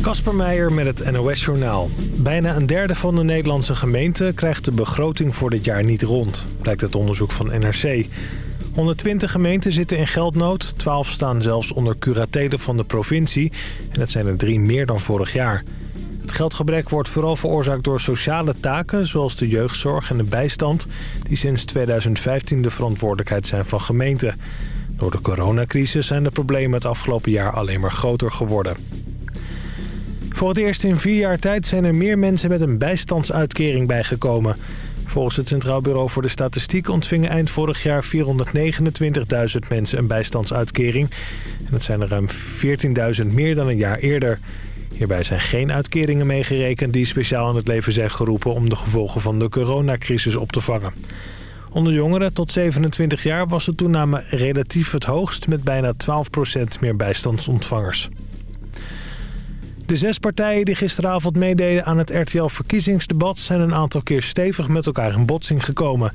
Kasper Meijer met het NOS Journaal. Bijna een derde van de Nederlandse gemeenten krijgt de begroting voor dit jaar niet rond, blijkt het onderzoek van NRC. 120 gemeenten zitten in geldnood, 12 staan zelfs onder curatelen van de provincie en dat zijn er drie meer dan vorig jaar. Het geldgebrek wordt vooral veroorzaakt door sociale taken zoals de jeugdzorg en de bijstand... die sinds 2015 de verantwoordelijkheid zijn van gemeenten. Door de coronacrisis zijn de problemen het afgelopen jaar alleen maar groter geworden. Voor het eerst in vier jaar tijd zijn er meer mensen met een bijstandsuitkering bijgekomen. Volgens het Centraal Bureau voor de Statistiek ontvingen eind vorig jaar 429.000 mensen een bijstandsuitkering. En dat zijn er ruim 14.000 meer dan een jaar eerder. Hierbij zijn geen uitkeringen meegerekend die speciaal in het leven zijn geroepen om de gevolgen van de coronacrisis op te vangen. Onder jongeren tot 27 jaar was de toename relatief het hoogst met bijna 12% meer bijstandsontvangers. De zes partijen die gisteravond meededen aan het RTL-verkiezingsdebat... zijn een aantal keer stevig met elkaar in botsing gekomen.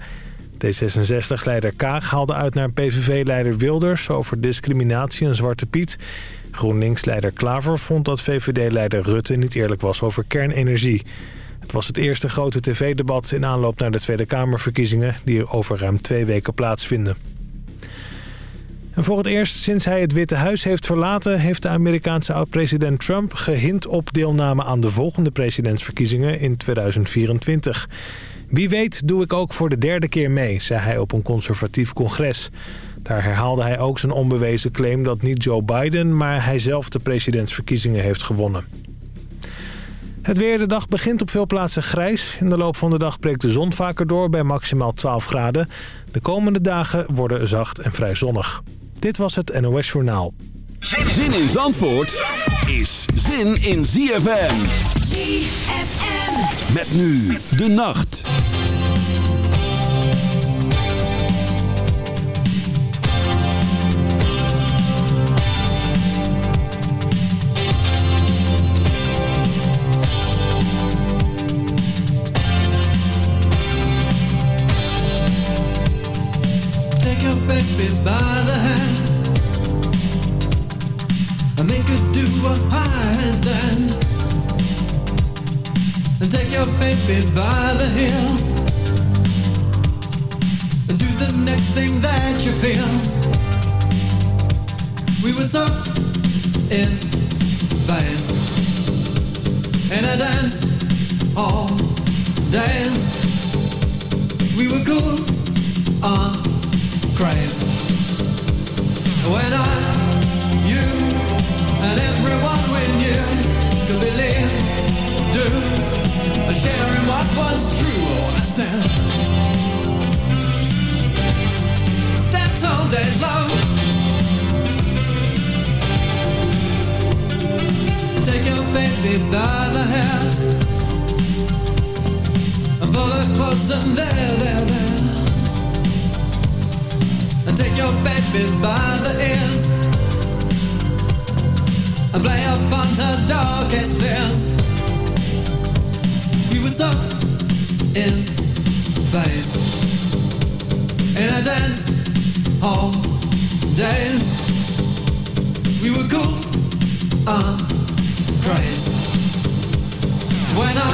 D66-leider Kaag haalde uit naar PVV-leider Wilders... over discriminatie en Zwarte Piet. GroenLinks-leider Klaver vond dat VVD-leider Rutte niet eerlijk was over kernenergie. Het was het eerste grote tv-debat in aanloop naar de Tweede Kamerverkiezingen... die over ruim twee weken plaatsvinden. Voor het eerst sinds hij het Witte Huis heeft verlaten... heeft de Amerikaanse oud-president Trump gehint op deelname aan de volgende presidentsverkiezingen in 2024. Wie weet doe ik ook voor de derde keer mee, zei hij op een conservatief congres. Daar herhaalde hij ook zijn onbewezen claim dat niet Joe Biden... maar hij zelf de presidentsverkiezingen heeft gewonnen. Het weer de dag begint op veel plaatsen grijs. In de loop van de dag breekt de zon vaker door bij maximaal 12 graden. De komende dagen worden zacht en vrij zonnig. Dit was het NOS Journaal. Zin in Zandvoort is zin in ZFM. ZFM. Met nu de nacht. Take your baby by the hand and make her do a handstand. And take your baby by the heel and do the next thing that you feel. We were so in phase in a dance all days. We were cool on craze. When I, believe, do, sharing what was true. Oh, I said, that's all long. Take your baby by the hair pull her there, there, there take your baby by the ears and play upon her darkest fears. We were so in phase in a dance hall days. We were cool on craze when I,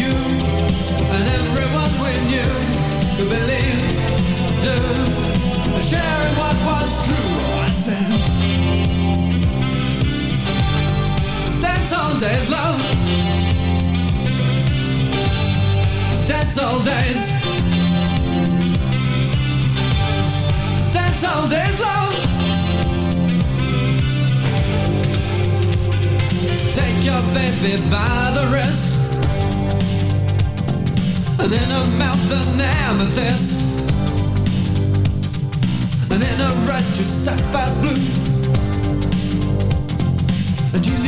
you, and everyone we knew could believe, do sharing what was true. Dance all days, love. Dance all days. Dance all days, love. Take your baby by the wrist, and in her mouth an amethyst and in a rush to sapphire's blue. And you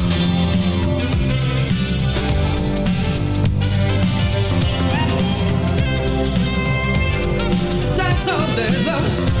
all day long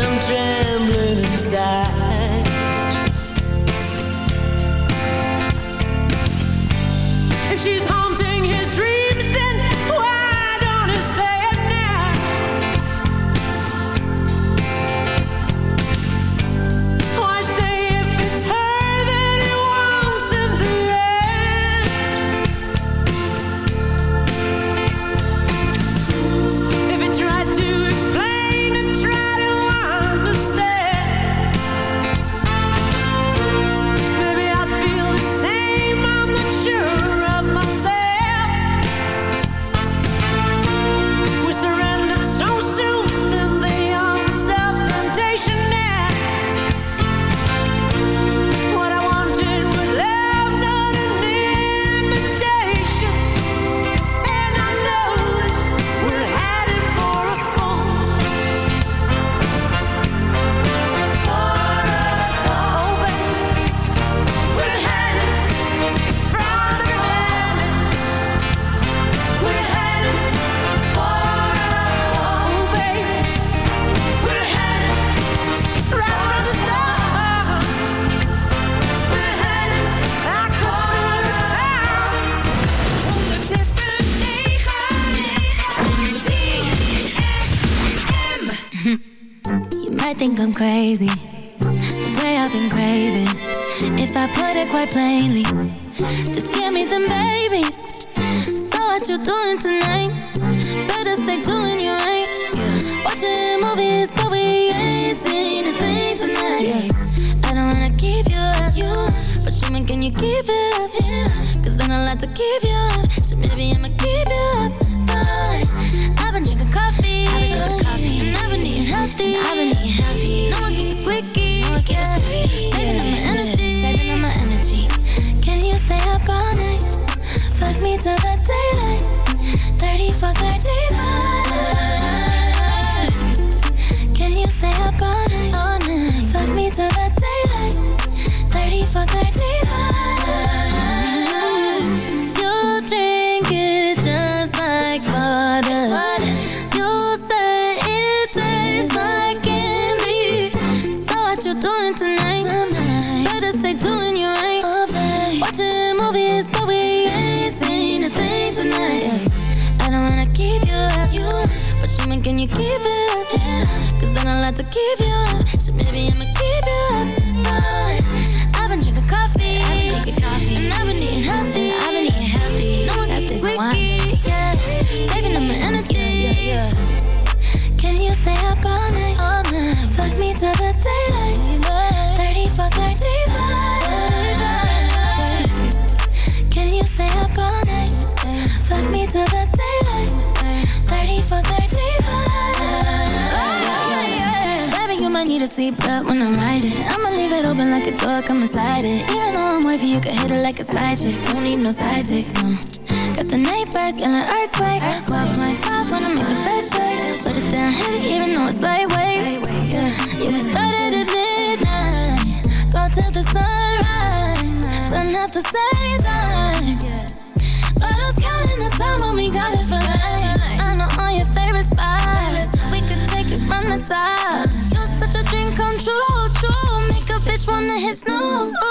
what you doing tonight. Better stay doing you right. Yeah. Watching movies, but we ain't seen a thing tonight. Yeah. I don't wanna keep you up, you, but show me can you keep it up? Yeah. Cause then I'll have to keep you up. So maybe I'ma keep you up. give you. work, I'm inside it. Even though I'm with you, you can hit it like a side chick. Don't need no sidekick, no. Got the night birds, an earthquake. 12.5 wanna make the best shake. Put it down heavy even though it's lightweight. You can start it at midnight. Go till the sunrise. Done at the same on his nose.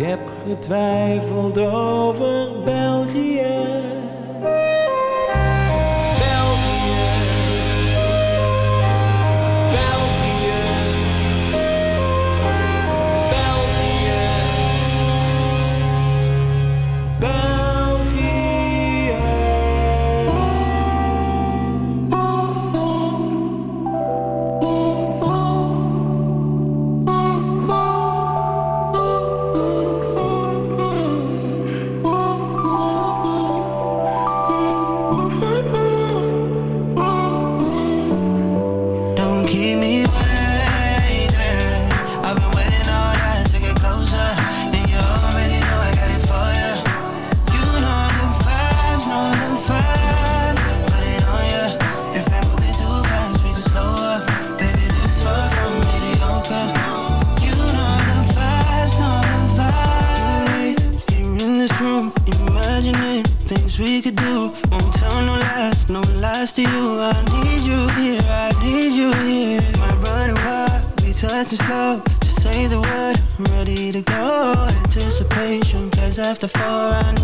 Ik heb getwijfeld over België. We slow. Just say the word, I'm ready to go. Anticipation, plays after four. I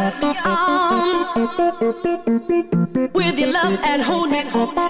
me on with your love and hold me. Hold me.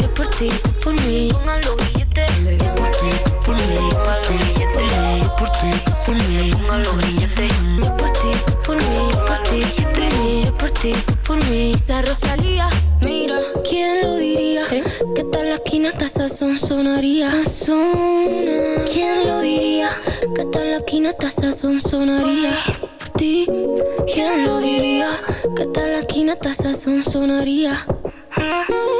yo por ti, por mí. Póngalo billete. Yo por ti, por mí, por ti, por mí, yo por ti, por mí. Póngalo billete. Yo por ti, por mí, por ti, por mí, yo por ti, por mí. La Rosalía, mira, ¿quién lo diría? Que tal la esquina hasta sazón sonaría. Sazona. ¿Quién lo diría? Que tal la esquina hasta sazón sonaría. Por ti, ¿quién lo diría? Que tal la esquina hasta sazón sonaría. ¿Quién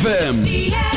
ZFM.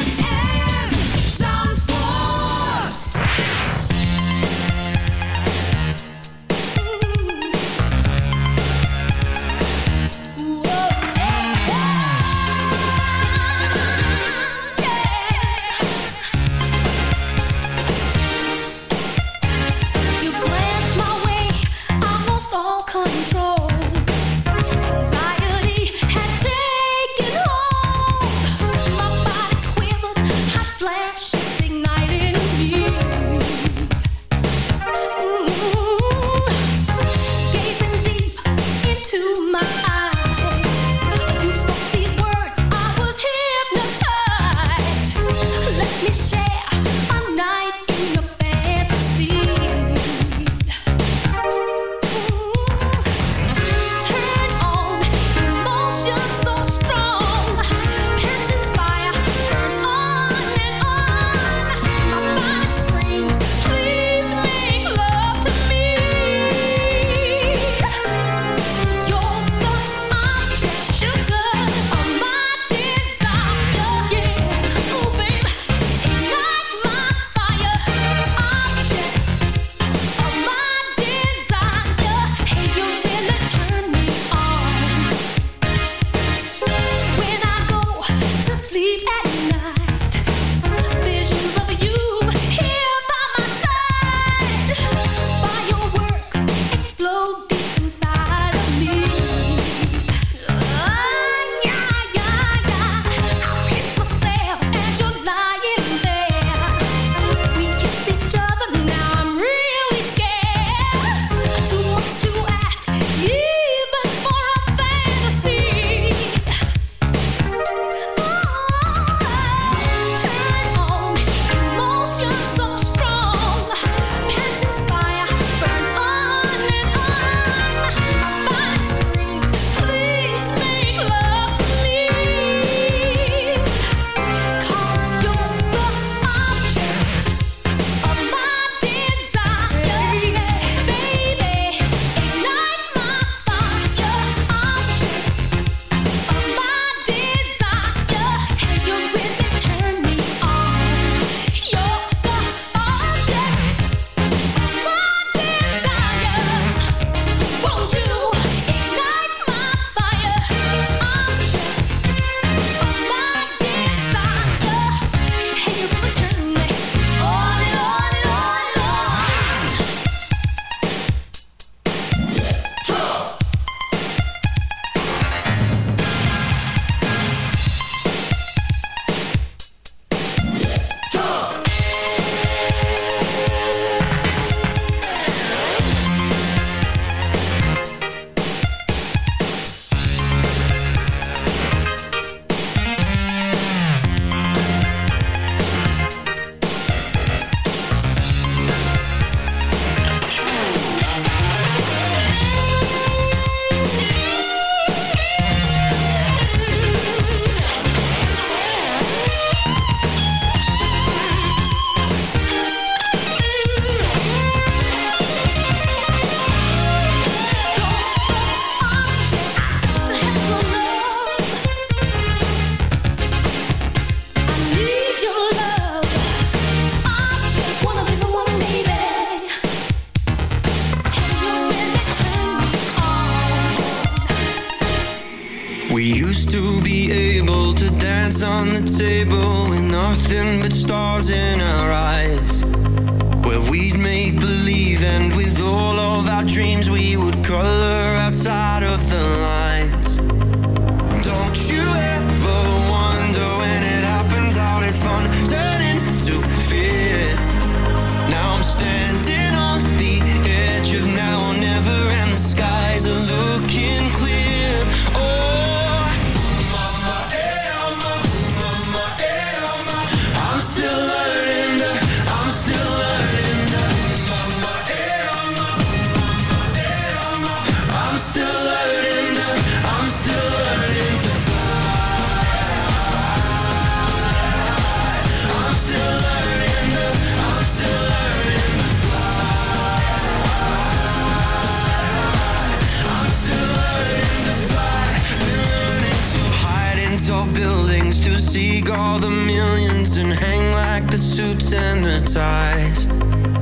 all the millions and hang like the suits and the ties.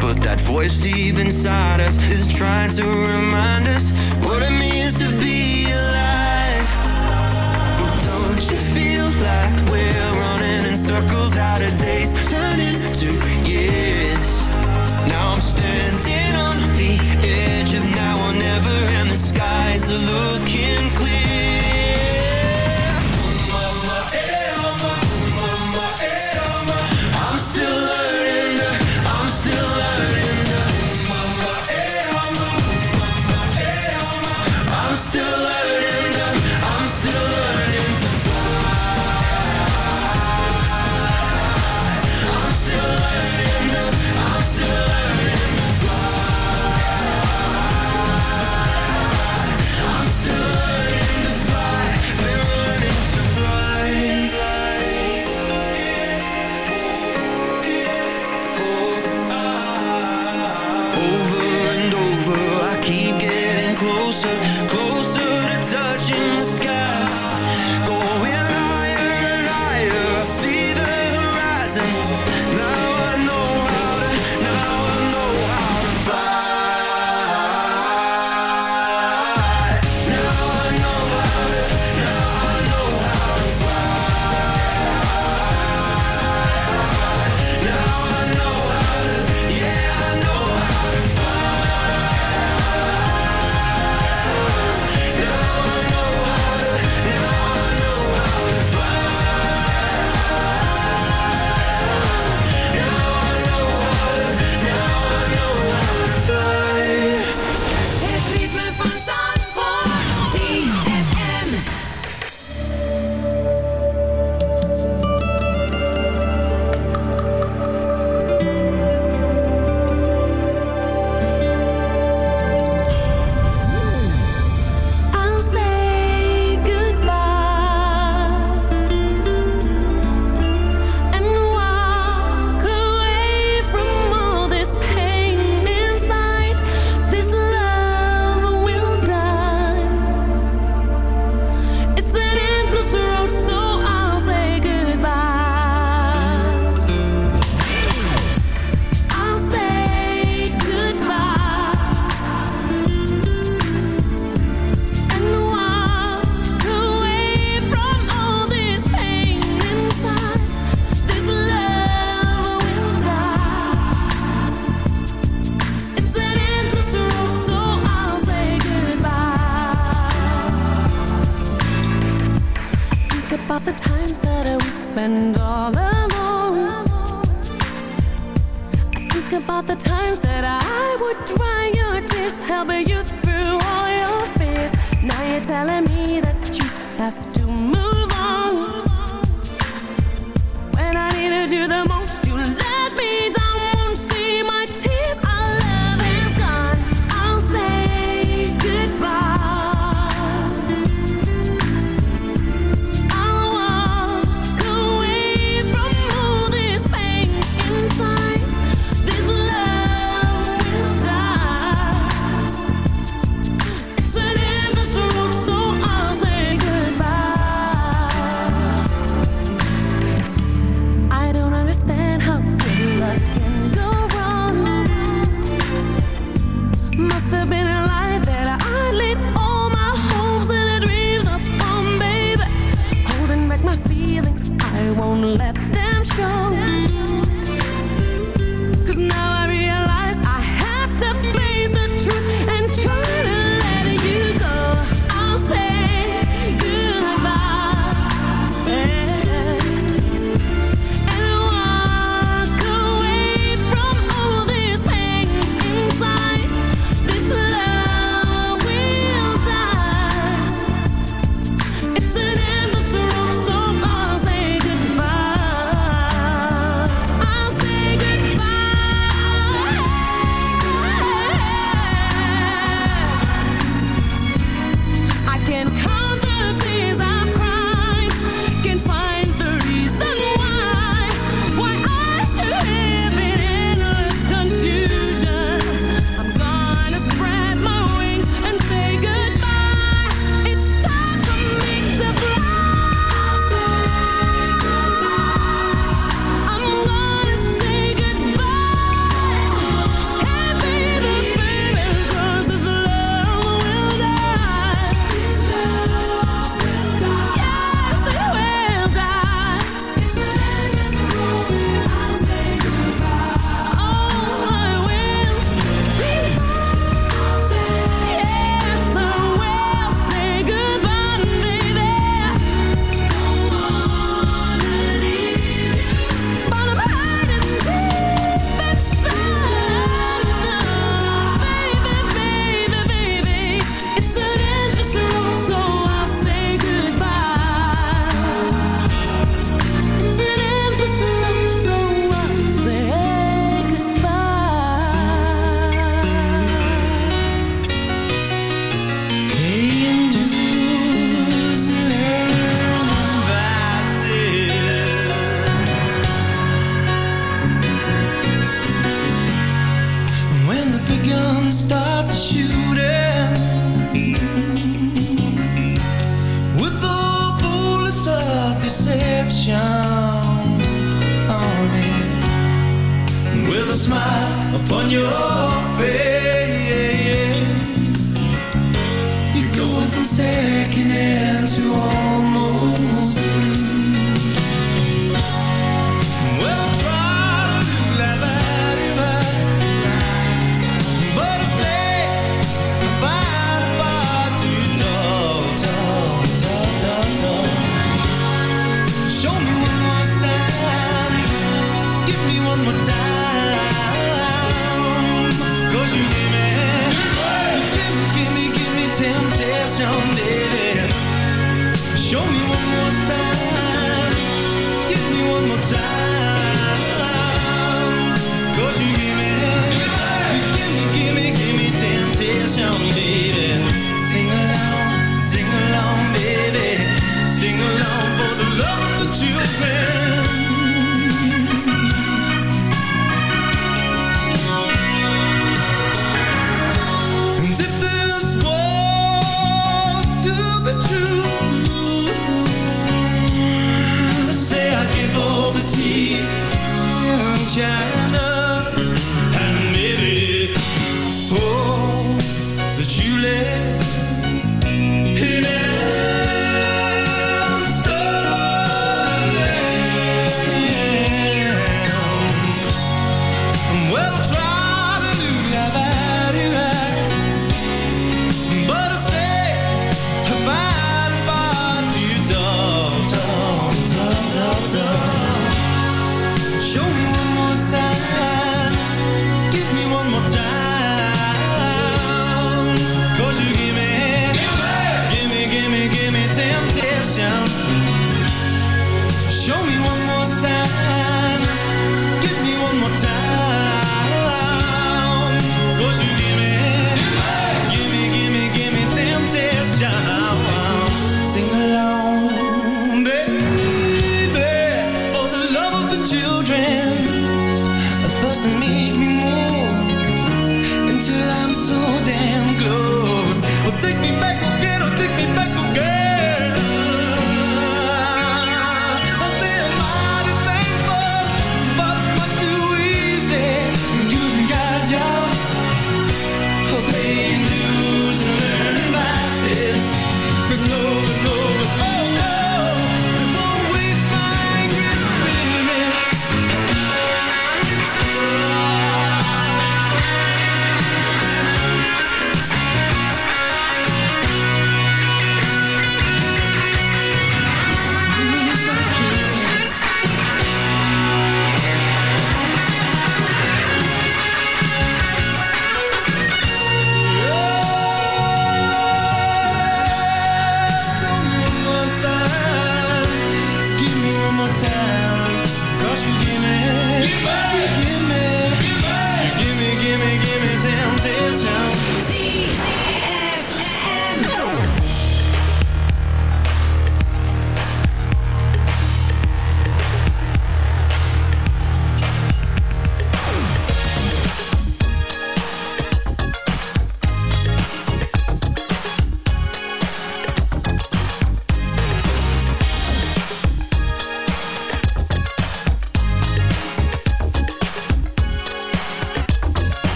But that voice deep inside us is trying to remind us what it means to be alive. Well, don't you feel like we're running in circles out of days, turning to times that I would dry your tears, help you through all your fears. Now you're telling me that you have to move on. When I needed you the most.